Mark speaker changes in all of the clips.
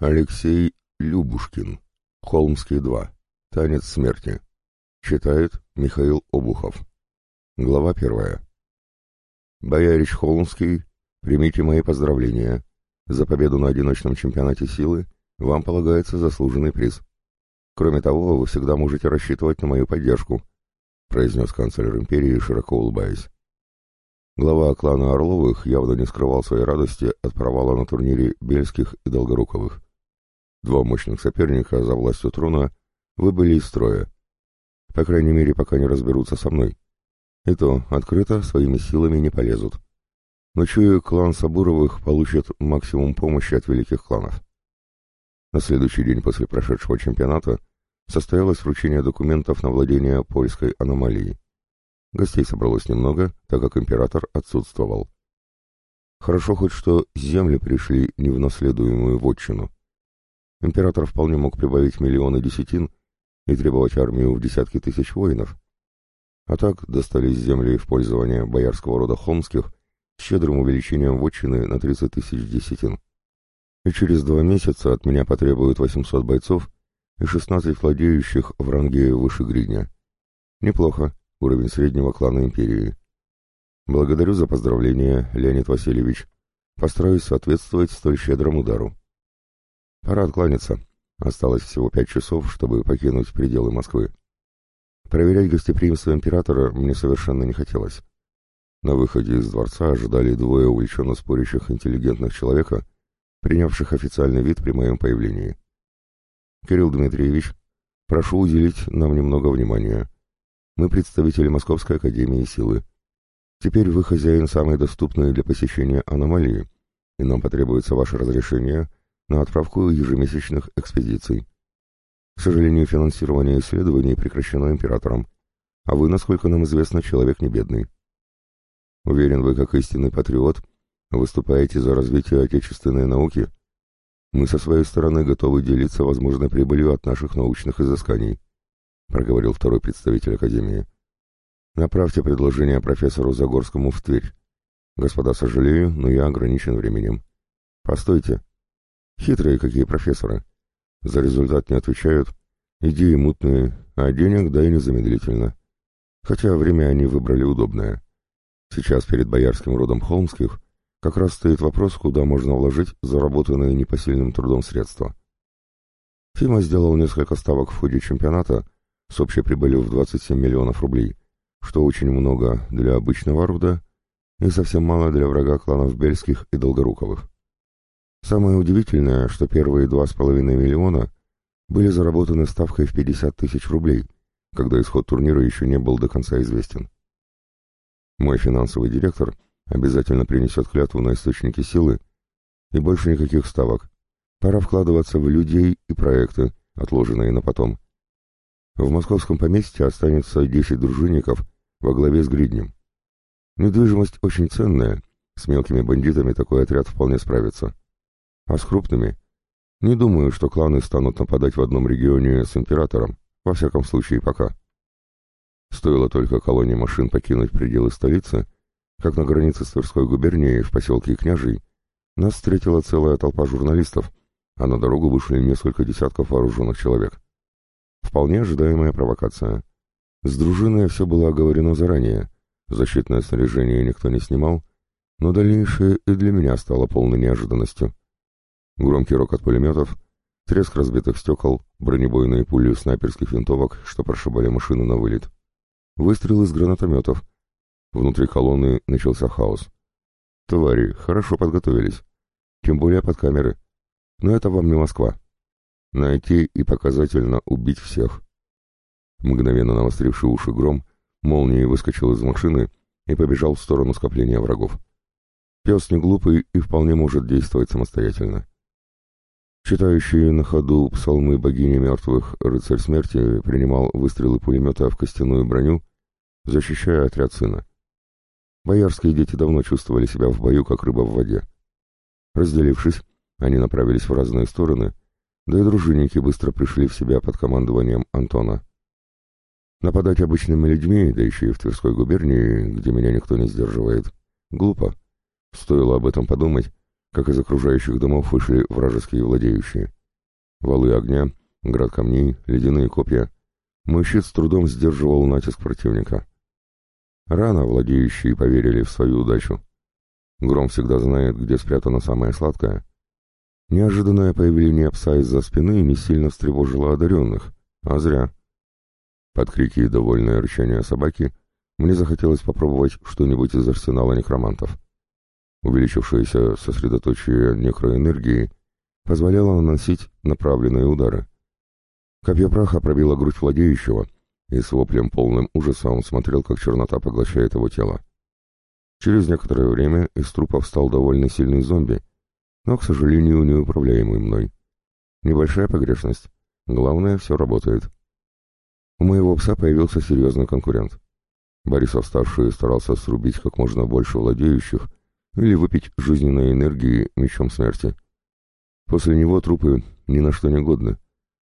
Speaker 1: Алексей Любушкин. Холмский 2. Танец смерти. Читает Михаил Обухов. Глава первая. Боярич Холмский, примите мои поздравления. За победу на одиночном чемпионате силы вам полагается заслуженный приз. Кроме того, вы всегда можете рассчитывать на мою поддержку, произнес канцлер империи, широко улыбаясь. Глава клана Орловых явно не скрывал своей радости от провала на турнире Бельских и Долгоруковых. Два мощных соперника за властью трона выбыли из строя. По крайней мере, пока не разберутся со мной. И то открыто своими силами не полезут. Но чую, клан Сабуровых получит максимум помощи от великих кланов. На следующий день после прошедшего чемпионата состоялось вручение документов на владение польской аномалией. Гостей собралось немного, так как император отсутствовал. Хорошо хоть что земли пришли не в наследуемую вотчину. Император вполне мог прибавить миллионы десятин и требовать армию в десятки тысяч воинов. А так достались земли в пользование боярского рода Холмских с щедрым увеличением вотчины на 30 тысяч десятин. И через два месяца от меня потребуют 800 бойцов и 16 владеющих в ранге выше гридня. Неплохо уровень среднего клана империи. Благодарю за поздравления, Леонид Васильевич. Постараюсь соответствовать столь щедрому удару. Пора откланяться. Осталось всего пять часов, чтобы покинуть пределы Москвы. Проверять гостеприимство императора мне совершенно не хотелось. На выходе из дворца ожидали двое увлеченно спорящих интеллигентных человека, принявших официальный вид при моем появлении. «Кирилл Дмитриевич, прошу уделить нам немного внимания. Мы представители Московской Академии Силы. Теперь вы хозяин самой доступной для посещения аномалии, и нам потребуется ваше разрешение на отправку ежемесячных экспедиций. К сожалению, финансирование исследований прекращено императором, а вы, насколько нам известно, человек не бедный. Уверен, вы, как истинный патриот, выступаете за развитие отечественной науки. Мы со своей стороны готовы делиться возможной прибылью от наших научных изысканий. — проговорил второй представитель Академии. «Направьте предложение профессору Загорскому в Тверь. Господа, сожалею, но я ограничен временем. Постойте. Хитрые какие профессоры. За результат не отвечают, идеи мутные, а денег дай незамедлительно. Хотя время они выбрали удобное. Сейчас перед боярским родом Холмских как раз стоит вопрос, куда можно вложить заработанные непосильным трудом средства. Фима сделал несколько ставок в ходе чемпионата, с общей прибылью в 27 миллионов рублей, что очень много для обычного рода и совсем мало для врага кланов Бельских и Долгоруковых. Самое удивительное, что первые 2,5 миллиона были заработаны ставкой в 50 тысяч рублей, когда исход турнира еще не был до конца известен. Мой финансовый директор обязательно принесет клятву на источники силы, и больше никаких ставок. Пора вкладываться в людей и проекты, отложенные на потом. В московском поместье останется 10 дружинников во главе с Гриднем. Недвижимость очень ценная, с мелкими бандитами такой отряд вполне справится. А с крупными? Не думаю, что кланы станут нападать в одном регионе с императором, во всяком случае пока. Стоило только колонии машин покинуть пределы столицы, как на границе с Тверской губернией в поселке Княжий нас встретила целая толпа журналистов, а на дорогу вышли несколько десятков вооруженных человек. Вполне ожидаемая провокация. С дружиной все было оговорено заранее. Защитное снаряжение никто не снимал, но дальнейшее и для меня стало полной неожиданностью. Громкий рок от пулеметов, треск разбитых стекол, бронебойные пули снайперских винтовок, что прошибали машину на вылет. Выстрел из гранатометов. Внутри колонны начался хаос. Твари хорошо подготовились. Тем более под камеры. Но это вам не Москва. Найти и показательно убить всех. Мгновенно навостривший уши гром, молнией выскочил из машины и побежал в сторону скопления врагов. Пес не глупый и вполне может действовать самостоятельно. Читающий на ходу псалмы богини мертвых рыцарь смерти принимал выстрелы пулемета в костяную броню, защищая отряд сына. Боярские дети давно чувствовали себя в бою, как рыба в воде. Разделившись, они направились в разные стороны, да и дружинники быстро пришли в себя под командованием Антона. Нападать обычными людьми, да еще и в Тверской губернии, где меня никто не сдерживает, глупо. Стоило об этом подумать, как из окружающих домов вышли вражеские владеющие. Валы огня, град камней, ледяные копья. Мой щит с трудом сдерживал натиск противника. Рано владеющие поверили в свою удачу. Гром всегда знает, где спрятано самое сладкое. Неожиданное появление пса из-за спины не сильно встревожило одаренных, а зря. Под крики и довольное рычание собаки мне захотелось попробовать что-нибудь из арсенала некромантов. Увеличившееся сосредоточие некроэнергии позволяло наносить направленные удары. Копье праха пробило грудь владеющего, и с воплем полным ужаса он смотрел, как чернота поглощает его тело. Через некоторое время из трупа встал довольно сильный зомби, но, к сожалению, неуправляемый мной. Небольшая погрешность. Главное, все работает. У моего пса появился серьезный конкурент. Борисов-старший старался срубить как можно больше владеющих или выпить жизненной энергии мечом смерти. После него трупы ни на что не годны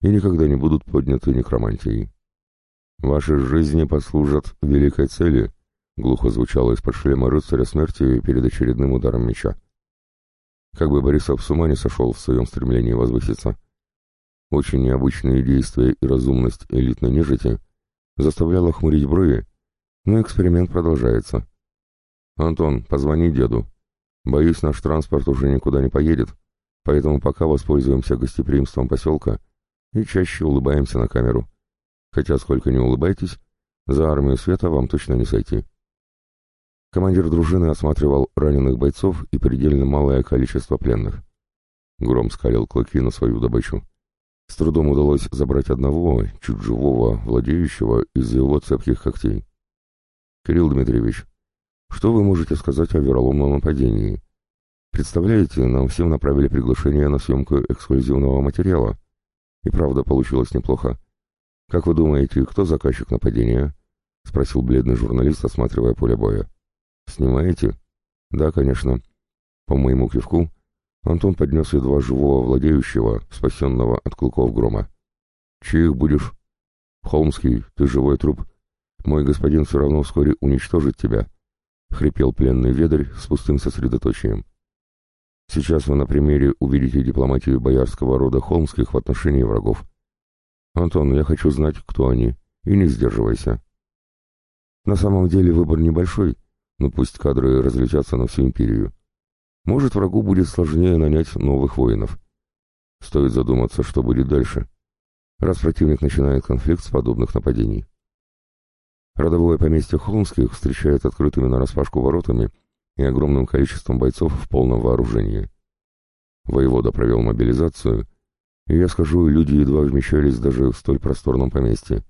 Speaker 1: и никогда не будут подняты некромантией. «Ваши жизни послужат великой цели», — глухо звучало из-под шлема рыцаря смерти перед очередным ударом меча. Как бы Борисов с ума не сошел в своем стремлении возвыситься. Очень необычные действия и разумность элитной нежити заставляла хмурить брови, но эксперимент продолжается. «Антон, позвони деду. Боюсь, наш транспорт уже никуда не поедет, поэтому пока воспользуемся гостеприимством поселка и чаще улыбаемся на камеру. Хотя сколько не улыбайтесь, за армию света вам точно не сойти». Командир дружины осматривал раненых бойцов и предельно малое количество пленных. Гром скалил клыки на свою добычу. С трудом удалось забрать одного, чуть живого, владеющего из-за его цепких когтей. «Кирилл Дмитриевич, что вы можете сказать о вероломном нападении? Представляете, нам всем направили приглашение на съемку эксклюзивного материала. И правда, получилось неплохо. Как вы думаете, кто заказчик нападения?» — спросил бледный журналист, осматривая поле боя. «Снимаете?» «Да, конечно». По моему кивку Антон поднес едва живого владеющего, спасенного от клыков грома. «Чьих будешь?» «Холмский, ты живой труп. Мой господин все равно вскоре уничтожит тебя», — хрипел пленный ведарь с пустым сосредоточием. «Сейчас вы на примере увидите дипломатию боярского рода Холмских в отношении врагов. Антон, я хочу знать, кто они, и не сдерживайся». На самом деле выбор небольшой, но пусть кадры разлетятся на всю империю. Может, врагу будет сложнее нанять новых воинов. Стоит задуматься, что будет дальше, раз противник начинает конфликт с подобных нападений. Родовое поместье Холмских встречает открытыми нараспашку воротами и огромным количеством бойцов в полном вооружении. Воевода провел мобилизацию, и я скажу, люди едва вмещались даже в столь просторном поместье.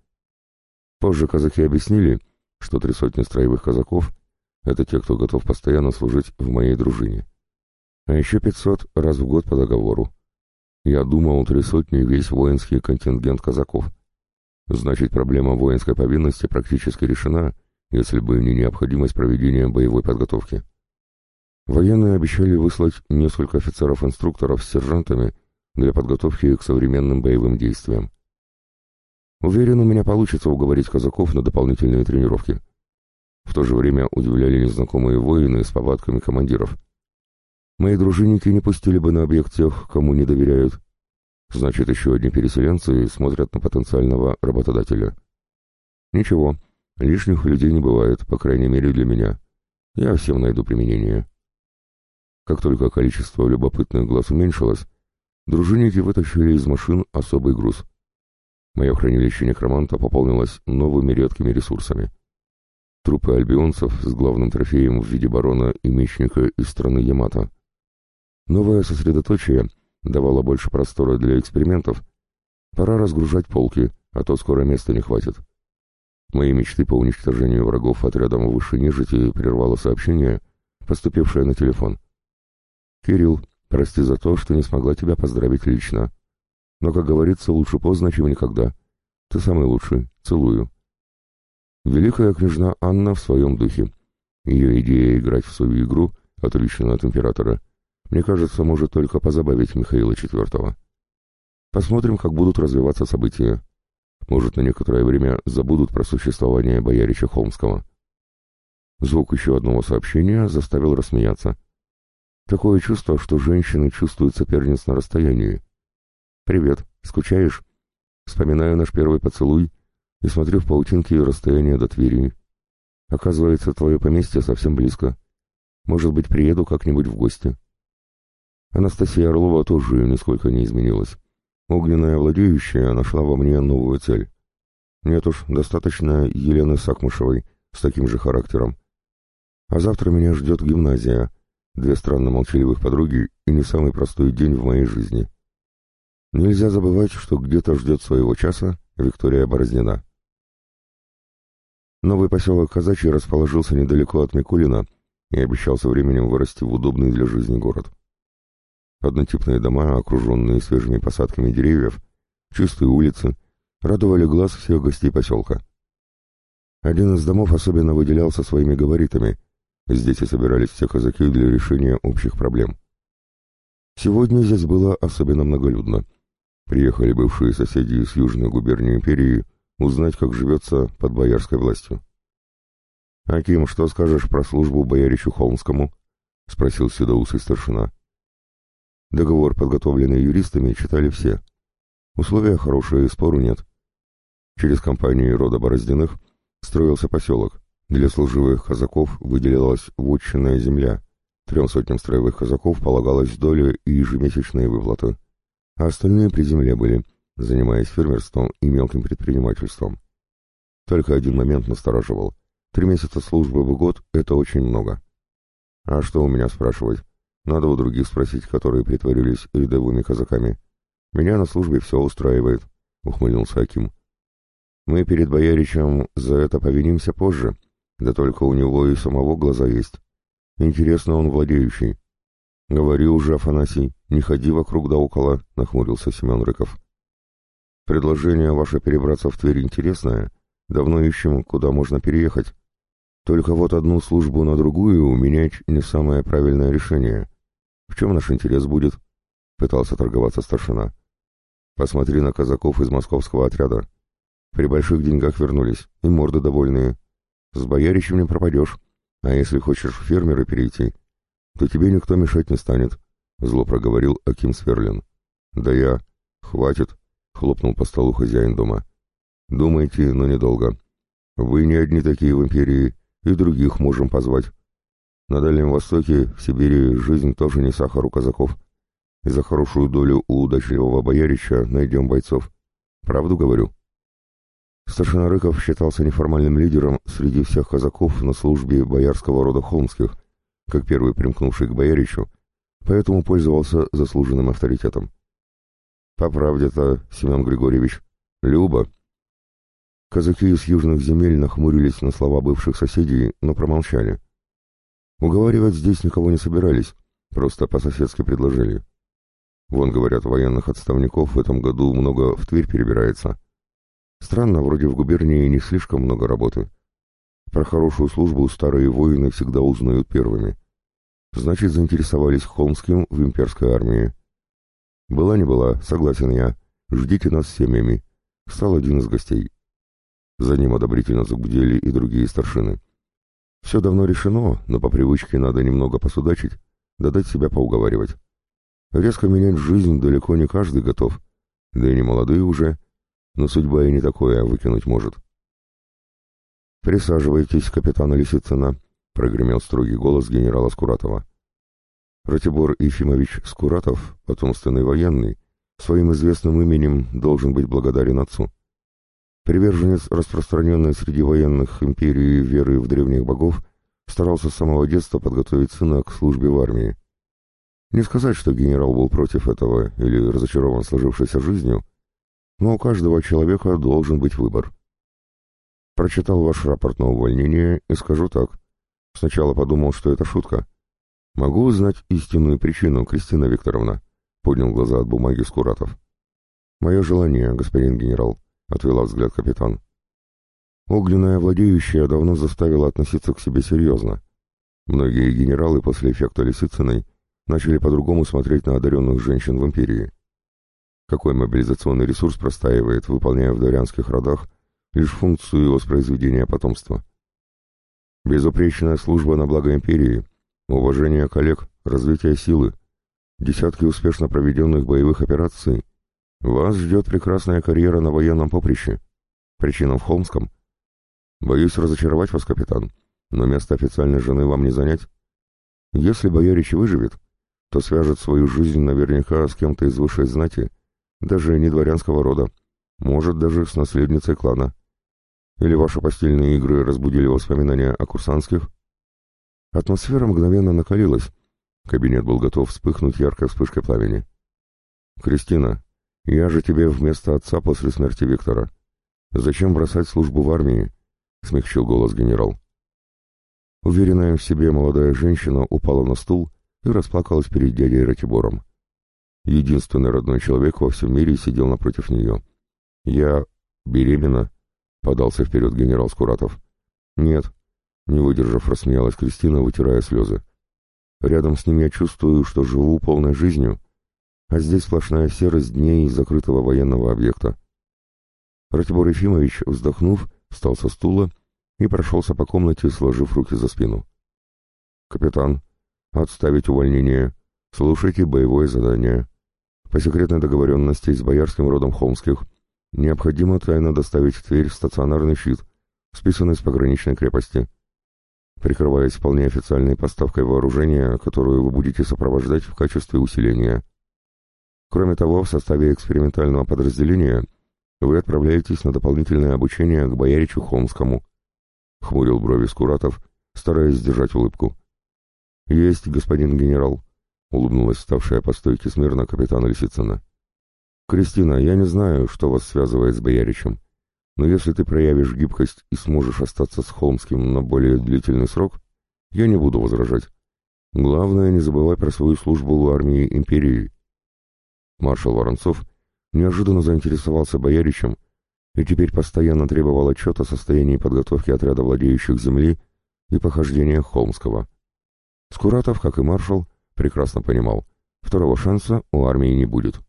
Speaker 1: Позже казаки объяснили, что три сотни строевых казаков — это те, кто готов постоянно служить в моей дружине. А еще пятьсот раз в год по договору. Я думал, три сотни весь воинский контингент казаков. Значит, проблема воинской повинности практически решена, если бы не необходимость проведения боевой подготовки. Военные обещали выслать несколько офицеров-инструкторов с сержантами для подготовки к современным боевым действиям. Уверен, у меня получится уговорить казаков на дополнительные тренировки. В то же время удивляли незнакомые воины с повадками командиров. Мои дружинники не пустили бы на объект тех, кому не доверяют. Значит, еще одни переселенцы смотрят на потенциального работодателя. Ничего, лишних людей не бывает, по крайней мере для меня. Я всем найду применение. Как только количество любопытных глаз уменьшилось, дружинники вытащили из машин особый груз. Мое хранилище некроманта пополнилось новыми редкими ресурсами. Трупы альбионцев с главным трофеем в виде барона и мечника из страны Ямато. Новое сосредоточие давало больше простора для экспериментов. Пора разгружать полки, а то скоро места не хватит. Мои мечты по уничтожению врагов отрядом высшей нежити прервало сообщение, поступившее на телефон. «Кирилл, прости за то, что не смогла тебя поздравить лично. Но, как говорится, лучше поздно, чем никогда. Ты самый лучший. Целую». Великая княжна Анна в своем духе. Ее идея играть в свою игру, отличная от императора, мне кажется, может только позабавить Михаила IV. Посмотрим, как будут развиваться события. Может, на некоторое время забудут про существование боярича Холмского. Звук еще одного сообщения заставил рассмеяться. Такое чувство, что женщины чувствуют соперниц на расстоянии. «Привет, скучаешь?» Вспоминаю наш первый поцелуй и смотрю в паутинке расстояние до Твери. Оказывается, твое поместье совсем близко. Может быть, приеду как-нибудь в гости. Анастасия Орлова тоже нисколько не изменилась. Огненная владеющая нашла во мне новую цель. Нет уж, достаточно Елены Сакмышевой с таким же характером. А завтра меня ждет гимназия, две странно молчаливых подруги и не самый простой день в моей жизни. Нельзя забывать, что где-то ждет своего часа Виктория Бороздина. Новый поселок Казачий расположился недалеко от Микулина и обещал со временем вырасти в удобный для жизни город. Однотипные дома, окруженные свежими посадками деревьев, чистые улицы, радовали глаз всех гостей поселка. Один из домов особенно выделялся своими габаритами. Здесь и собирались все казаки для решения общих проблем. Сегодня здесь было особенно многолюдно. Приехали бывшие соседи из Южной губернии империи узнать, как живется под боярской властью. «Аким, что скажешь про службу бояричу Холмскому?» — спросил седоусый старшина. Договор, подготовленный юристами, читали все. Условия хорошие, спору нет. Через компании рода Бороздиных строился поселок. Для служивых казаков выделялась вотчинная земля. Трем сотням строевых казаков полагалась доля и ежемесячные выплаты. А остальные при земле были, занимаясь фермерством и мелким предпринимательством. Только один момент настораживал. Три месяца службы в год — это очень много. А что у меня спрашивать? Надо у других спросить, которые притворились рядовыми казаками. Меня на службе все устраивает, — ухмыльнулся Аким. Мы перед бояричем за это повинимся позже, да только у него и самого глаза есть. Интересно, он владеющий. Говори уже, Афанасий, не ходи вокруг да около, — нахмурился Семен Рыков. Предложение ваше перебраться в Тверь интересное. Давно ищем, куда можно переехать. Только вот одну службу на другую менять не самое правильное решение. В чем наш интерес будет? Пытался торговаться старшина. Посмотри на казаков из московского отряда. При больших деньгах вернулись, и морды довольные. С бояричем не пропадешь. А если хочешь в фермеры перейти, то тебе никто мешать не станет, — зло проговорил Аким Сверлин. Да я... Хватит, — хлопнул по столу хозяин дома. «Думайте, но недолго. Вы не одни такие в империи, и других можем позвать. На Дальнем Востоке, в Сибири, жизнь тоже не сахар у казаков. И за хорошую долю у удачливого боярича найдем бойцов. Правду говорю?» Старшина Рыков считался неформальным лидером среди всех казаков на службе боярского рода Холмских, как первый примкнувший к бояричу, поэтому пользовался заслуженным авторитетом. По правде-то, Семен Григорьевич, Люба. Казаки из южных земель нахмурились на слова бывших соседей, но промолчали. Уговаривать здесь никого не собирались, просто по-соседски предложили. Вон, говорят, военных отставников в этом году много в Тверь перебирается. Странно, вроде в губернии не слишком много работы. Про хорошую службу старые воины всегда узнают первыми. Значит, заинтересовались Холмским в имперской армии. «Была не была, согласен я. Ждите нас с семьями», — стал один из гостей. За ним одобрительно загудели и другие старшины. Все давно решено, но по привычке надо немного посудачить, да дать себя поуговаривать. Резко менять жизнь далеко не каждый готов, да и не молодые уже, но судьба и не такое выкинуть может. «Присаживайтесь, капитан Лисицына», — прогремел строгий голос генерала Скуратова. Ратибор Ефимович Скуратов, потомственный военный, своим известным именем должен быть благодарен отцу. Приверженец, распространенной среди военных империи веры в древних богов, старался с самого детства подготовить сына к службе в армии. Не сказать, что генерал был против этого или разочарован сложившейся жизнью, но у каждого человека должен быть выбор. Прочитал ваш рапорт на увольнение и скажу так. Сначала подумал, что это шутка, «Могу узнать истинную причину, Кристина Викторовна?» — поднял глаза от бумаги Скуратов. «Мое желание, господин генерал», — отвела взгляд капитан. Огненная владеющая давно заставила относиться к себе серьезно. Многие генералы после эффекта Лисицыной начали по-другому смотреть на одаренных женщин в империи. Какой мобилизационный ресурс простаивает, выполняя в дворянских родах лишь функцию воспроизведения потомства? Безупречная служба на благо империи — Уважение коллег, развитие силы, десятки успешно проведенных боевых операций. Вас ждет прекрасная карьера на военном поприще. Причина в Холмском. Боюсь разочаровать вас, капитан, но место официальной жены вам не занять. Если боярич выживет, то свяжет свою жизнь наверняка с кем-то из высшей знати, даже не дворянского рода, может, даже с наследницей клана. Или ваши постельные игры разбудили воспоминания о курсантских? Атмосфера мгновенно накалилась. Кабинет был готов вспыхнуть яркой вспышкой пламени. «Кристина, я же тебе вместо отца после смерти Виктора. Зачем бросать службу в армии?» — смягчил голос генерал. Уверенная в себе молодая женщина упала на стул и расплакалась перед дядей Ратибором. Единственный родной человек во всем мире сидел напротив нее. «Я беременна», — подался вперед генерал Скуратов. «Нет», — не выдержав, рассмеялась Кристина, вытирая слезы. «Рядом с ним я чувствую, что живу полной жизнью, а здесь сплошная серость дней закрытого военного объекта». Ратибор Ефимович, вздохнув, встал со стула и прошелся по комнате, сложив руки за спину. «Капитан, отставить увольнение. Слушайте боевое задание. По секретной договоренности с боярским родом Холмских необходимо тайно доставить в Тверь стационарный щит, списанный с пограничной крепости. Прикрываясь вполне официальной поставкой вооружения, которую вы будете сопровождать в качестве усиления. Кроме того, в составе экспериментального подразделения вы отправляетесь на дополнительное обучение к бояричу Холмскому, — хмурил брови Скуратов, стараясь сдержать улыбку. — Есть, господин генерал, — улыбнулась ставшая по стойке смирно капитана Лисицына. — Кристина, я не знаю, что вас связывает с бояричем, но если ты проявишь гибкость и сможешь остаться с Холмским на более длительный срок, я не буду возражать. Главное, не забывай про свою службу в армии империи. Маршал Воронцов неожиданно заинтересовался бояричем и теперь постоянно требовал отчет о состоянии подготовки отряда владеющих земли и похождениях Холмского. Скуратов, как и маршал, прекрасно понимал, второго шанса у армии не будет.